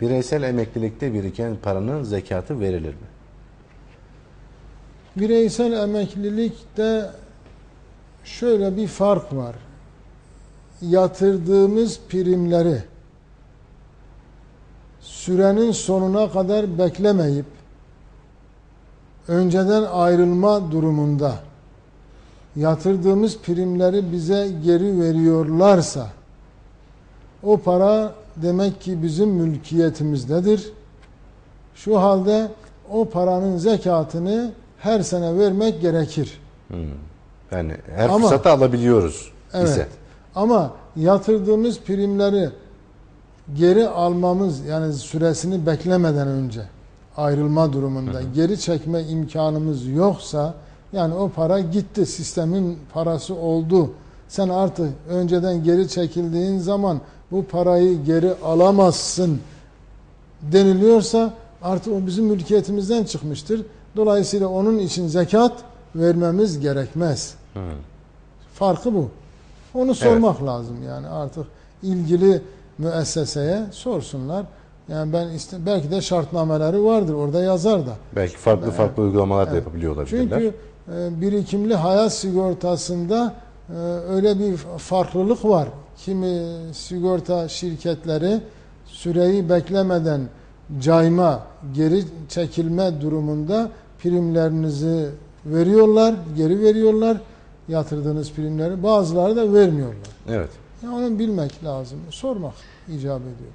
Bireysel emeklilikte biriken paranın zekatı verilir mi? Bireysel emeklilikte şöyle bir fark var. Yatırdığımız primleri sürenin sonuna kadar beklemeyip önceden ayrılma durumunda yatırdığımız primleri bize geri veriyorlarsa o para demek ki bizim mülkiyetimizdedir. Şu halde o paranın zekatını her sene vermek gerekir. Yani her Ama- fırsatı alabiliyoruz Evet. ise. Ama yatırdığımız primleri geri almamız yani süresini beklemeden önce ayrılma durumunda geri çekme imkanımız yoksa yani o para gitti sistemin parası oldu. Sen artık önceden geri çekildiğin zaman bu parayı geri alamazsın deniliyorsa artık o bizim mülkiyetimizden çıkmıştır. Dolayısıyla onun için zekat vermemiz gerekmez. Hı. Farkı bu. Onu sormak lazım yani artık ilgili müesseseye sorsunlar. Yani ben iste, belki de şartnameleri vardır orada yazar da. Belki farklı farklı uygulamalar da Evet. yapabiliyor olabilirler. Çünkü e, birikimli hayat sigortasında e, öyle bir farklılık var. Kimi sigorta şirketleri süreyi beklemeden cayma, geri çekilme durumunda primlerinizi veriyorlar, geri veriyorlar yatırdığınız primleri. Bazıları da vermiyorlar. Evet. Yani onu bilmek lazım. Sormak icap ediyor.